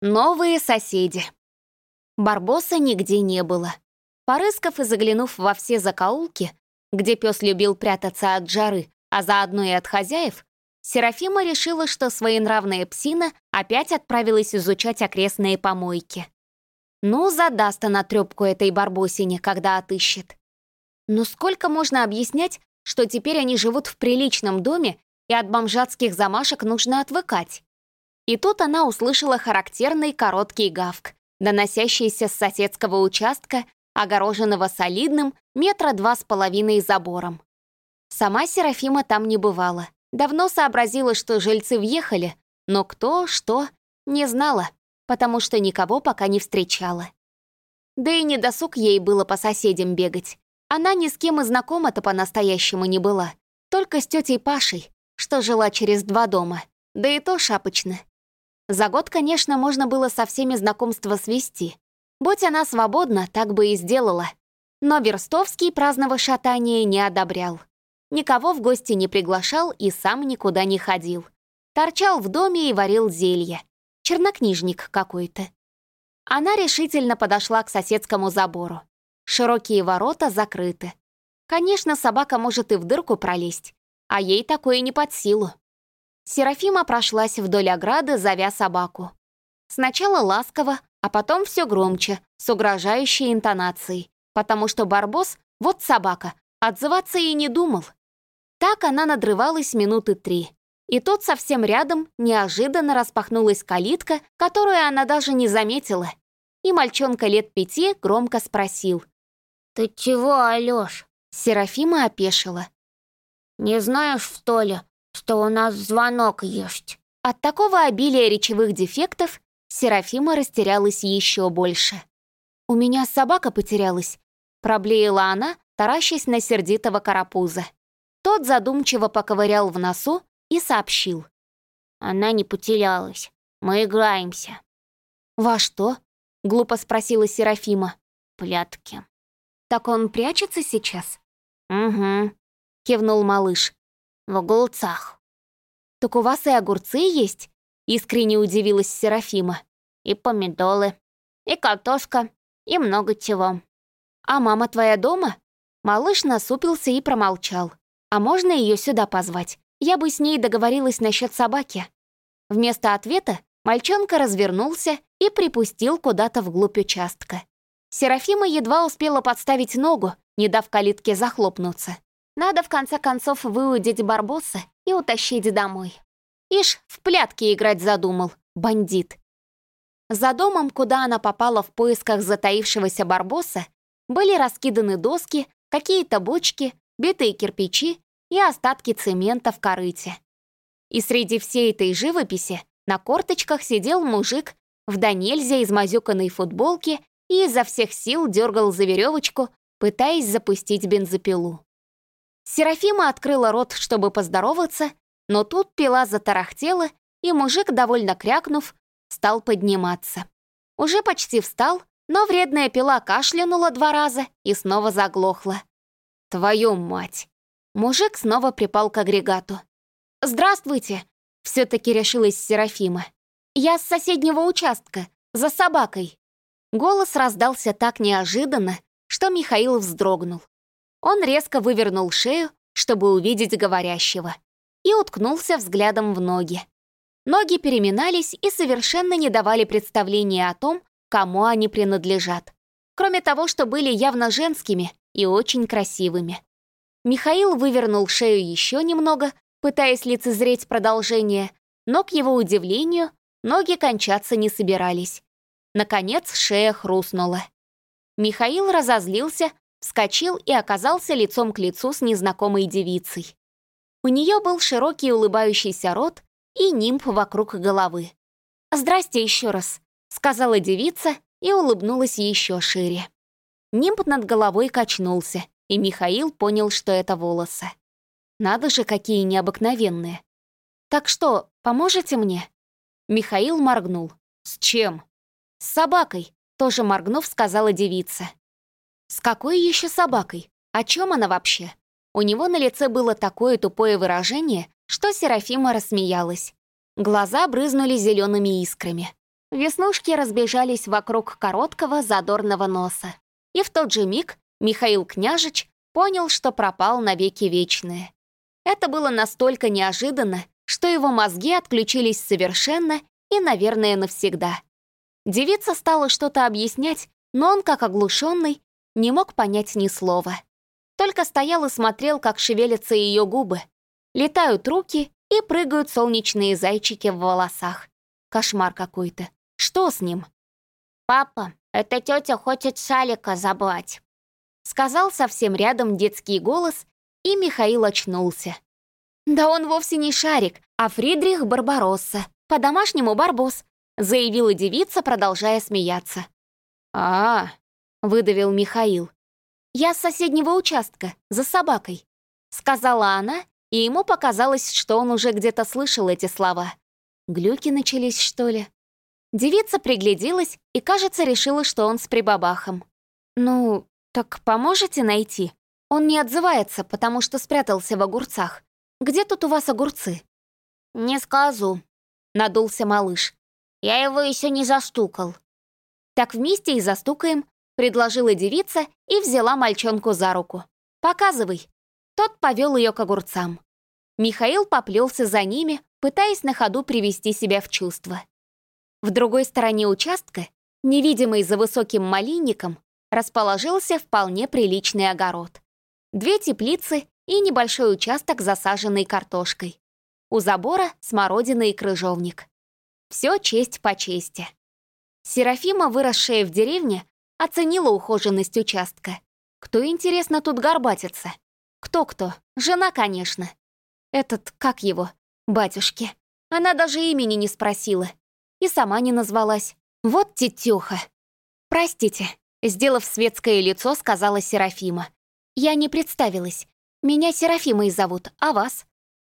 Новые соседи. Барбоса нигде не было. Порыскав и заглянув во все закоулки, где пес любил прятаться от жары, а заодно и от хозяев, Серафима решила, что своенравная псина опять отправилась изучать окрестные помойки. Ну, задаст она трёпку этой барбосине, когда отыщет. Но сколько можно объяснять, что теперь они живут в приличном доме, и от бомжатских замашек нужно отвыкать? И тут она услышала характерный короткий гавк, доносящийся с соседского участка, огороженного солидным метра два с половиной забором. Сама Серафима там не бывала. Давно сообразила, что жильцы въехали, но кто, что, не знала, потому что никого пока не встречала. Да и не досуг ей было по соседям бегать. Она ни с кем и знакома-то по-настоящему не была, только с тетей Пашей, что жила через два дома, да и то шапочно. За год, конечно, можно было со всеми знакомства свести. Будь она свободна, так бы и сделала. Но Верстовский праздного шатания не одобрял. Никого в гости не приглашал и сам никуда не ходил. Торчал в доме и варил зелье. Чернокнижник какой-то. Она решительно подошла к соседскому забору. Широкие ворота закрыты. Конечно, собака может и в дырку пролезть, а ей такое не под силу. Серафима прошлась вдоль ограды, зовя собаку. Сначала ласково, а потом все громче, с угрожающей интонацией, потому что Барбос, вот собака, отзываться и не думал. Так она надрывалась минуты три. И тут совсем рядом неожиданно распахнулась калитка, которую она даже не заметила. И мальчонка лет пяти громко спросил. «Ты чего, Алёш?» Серафима опешила. «Не знаешь, что ли, что у нас звонок есть». От такого обилия речевых дефектов Серафима растерялась еще больше. «У меня собака потерялась», — проблеяла она, таращась на сердитого карапуза. Тот задумчиво поковырял в носу и сообщил. «Она не потерялась. Мы играемся». «Во что?» — глупо спросила Серафима. «Плятки». «Так он прячется сейчас?» «Угу», — кивнул малыш в огурцах. «Так у вас и огурцы есть?» — искренне удивилась Серафима. «И помидоры, и картошка, и много чего». «А мама твоя дома?» Малыш насупился и промолчал. «А можно ее сюда позвать? Я бы с ней договорилась насчет собаки». Вместо ответа мальчонка развернулся и припустил куда-то вглубь участка. Серафима едва успела подставить ногу, не дав калитке захлопнуться. Надо в конце концов выудить Барбоса и утащить домой. Ишь, в плятки играть задумал, бандит. За домом, куда она попала в поисках затаившегося Барбоса, были раскиданы доски, какие-то бочки, битые кирпичи и остатки цемента в корыте. И среди всей этой живописи на корточках сидел мужик в да нельзя измазюканной футболке и изо всех сил дергал за веревочку, пытаясь запустить бензопилу. Серафима открыла рот, чтобы поздороваться, но тут пила затарахтела, и мужик, довольно крякнув, стал подниматься. Уже почти встал, но вредная пила кашлянула два раза и снова заглохла. «Твою мать!» Мужик снова припал к агрегату. «Здравствуйте!» — все-таки решилась Серафима. «Я с соседнего участка, за собакой». Голос раздался так неожиданно, что Михаил вздрогнул. Он резко вывернул шею, чтобы увидеть говорящего, и уткнулся взглядом в ноги. Ноги переминались и совершенно не давали представления о том, кому они принадлежат. Кроме того, что были явно женскими и очень красивыми. Михаил вывернул шею еще немного, пытаясь лицезреть продолжение, но, к его удивлению, ноги кончаться не собирались. Наконец шея хрустнула. Михаил разозлился, вскочил и оказался лицом к лицу с незнакомой девицей. У нее был широкий улыбающийся рот и нимб вокруг головы. «Здрасте еще раз», — сказала девица и улыбнулась еще шире. Нимб над головой качнулся, и Михаил понял, что это волосы. Надо же, какие необыкновенные. «Так что, поможете мне?» Михаил моргнул. «С чем?» «С собакой», — тоже моргнув, сказала девица. С какой еще собакой? О чем она вообще? У него на лице было такое тупое выражение, что Серафима рассмеялась. Глаза брызнули зелеными искрами. Веснушки разбежались вокруг короткого задорного носа. И в тот же миг Михаил Княжич понял, что пропал навеки вечные. Это было настолько неожиданно, что его мозги отключились совершенно и, наверное, навсегда. Девица стала что-то объяснять, но он, как оглушенный, не мог понять ни слова. Только стоял и смотрел, как шевелятся ее губы. Летают руки и прыгают солнечные зайчики в волосах. Кошмар какой-то. Что с ним? «Папа, эта тетя хочет шалика забрать», сказал совсем рядом детский голос, и Михаил очнулся. «Да он вовсе не Шарик, а Фридрих Барбаросса, по-домашнему Барбос», заявила девица, продолжая смеяться. а, выдавил Михаил. «Я с соседнего участка, за собакой», сказала она, и ему показалось, что он уже где-то слышал эти слова. Глюки начались, что ли? Девица пригляделась и, кажется, решила, что он с прибабахом. «Ну, так поможете найти? Он не отзывается, потому что спрятался в огурцах. Где тут у вас огурцы?» «Не скажу», — надулся малыш. «Я его еще не застукал». «Так вместе и застукаем», — предложила девица и взяла мальчонку за руку. «Показывай». Тот повел ее к огурцам. Михаил поплелся за ними, пытаясь на ходу привести себя в чувство. В другой стороне участка, невидимый за высоким малинником, расположился вполне приличный огород. Две теплицы и небольшой участок, засаженный картошкой. У забора смородина и крыжовник. Все честь по чести. Серафима, выросшая в деревне, оценила ухоженность участка. Кто, интересно, тут горбатится? Кто-кто? Жена, конечно. Этот, как его? Батюшки. Она даже имени не спросила. И сама не назвалась. Вот тетюха. «Простите», — сделав светское лицо, сказала Серафима. «Я не представилась. Меня Серафимой зовут, а вас?»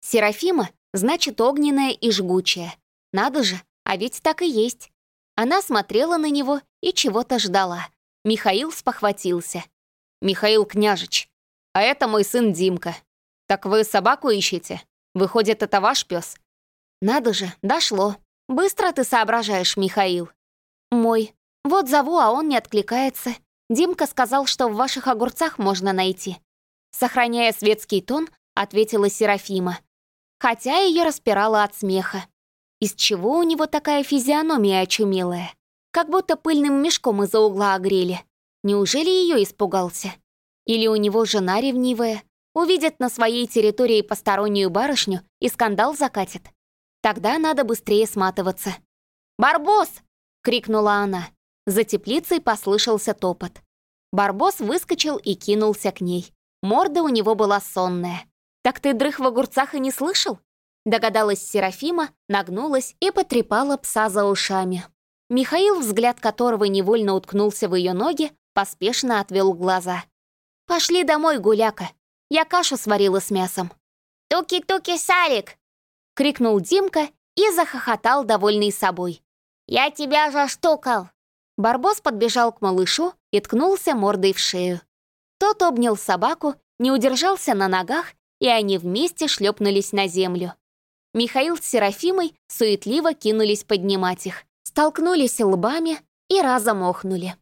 «Серафима значит огненная и жгучая. Надо же, а ведь так и есть». Она смотрела на него и чего-то ждала. Михаил спохватился. «Михаил Княжич, а это мой сын Димка. Так вы собаку ищете? Выходит, это ваш пес? Надо же, дошло. Быстро ты соображаешь, Михаил. Мой. Вот зову, а он не откликается. Димка сказал, что в ваших огурцах можно найти. Сохраняя светский тон, ответила Серафима. Хотя ее распирала от смеха. Из чего у него такая физиономия очумелая? Как будто пыльным мешком из-за угла огрели. Неужели ее испугался? Или у него жена ревнивая? Увидит на своей территории постороннюю барышню и скандал закатит. Тогда надо быстрее сматываться. «Барбос!» — крикнула она. За теплицей послышался топот. Барбос выскочил и кинулся к ней. Морда у него была сонная. «Так ты дрых в огурцах и не слышал?» Догадалась Серафима, нагнулась и потрепала пса за ушами. Михаил, взгляд которого невольно уткнулся в ее ноги, поспешно отвел глаза. «Пошли домой, гуляка. Я кашу сварила с мясом». «Туки-туки, Салик!» — крикнул Димка и захохотал, довольный собой. «Я тебя заштукал!» Барбос подбежал к малышу и ткнулся мордой в шею. Тот обнял собаку, не удержался на ногах, и они вместе шлепнулись на землю. Михаил с Серафимой суетливо кинулись поднимать их, столкнулись лбами и разом охнули.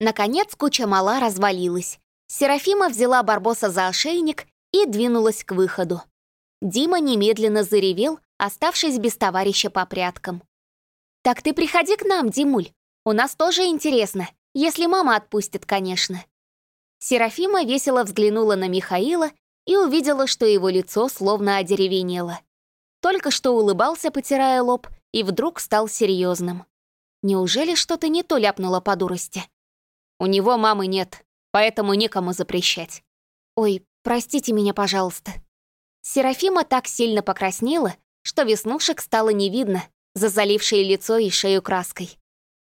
Наконец куча мала развалилась. Серафима взяла Барбоса за ошейник и двинулась к выходу. Дима немедленно заревел, оставшись без товарища по пряткам. «Так ты приходи к нам, Димуль. У нас тоже интересно, если мама отпустит, конечно». Серафима весело взглянула на Михаила и увидела, что его лицо словно одеревенело. Только что улыбался, потирая лоб, и вдруг стал серьезным. Неужели что-то не то ляпнуло по дурости? У него мамы нет, поэтому некому запрещать. Ой, простите меня, пожалуйста. Серафима так сильно покраснела, что веснушек стало не видно, за залившее лицо и шею краской.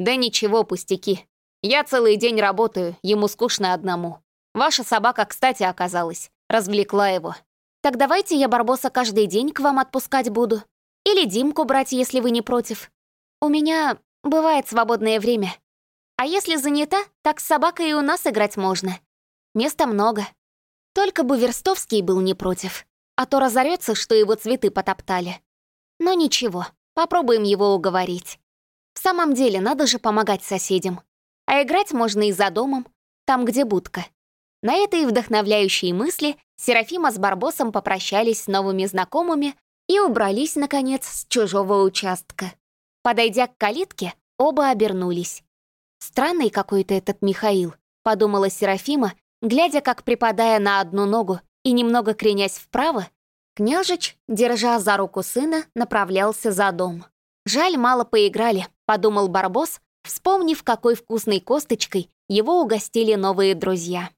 Да ничего, пустяки. Я целый день работаю, ему скучно одному. Ваша собака, кстати, оказалась. Развлекла его. Так давайте я Барбоса каждый день к вам отпускать буду. Или Димку брать, если вы не против. У меня бывает свободное время. А если занята, так с собакой и у нас играть можно. Места много. Только бы Верстовский был не против. А то разорется, что его цветы потоптали. Но ничего, попробуем его уговорить. В самом деле, надо же помогать соседям. А играть можно и за домом, там, где будка. На этой вдохновляющей мысли Серафима с Барбосом попрощались с новыми знакомыми и убрались, наконец, с чужого участка. Подойдя к калитке, оба обернулись. «Странный какой-то этот Михаил», — подумала Серафима, глядя, как, припадая на одну ногу и немного кренясь вправо, княжич, держа за руку сына, направлялся за дом. «Жаль, мало поиграли», — подумал Барбос, вспомнив, какой вкусной косточкой его угостили новые друзья.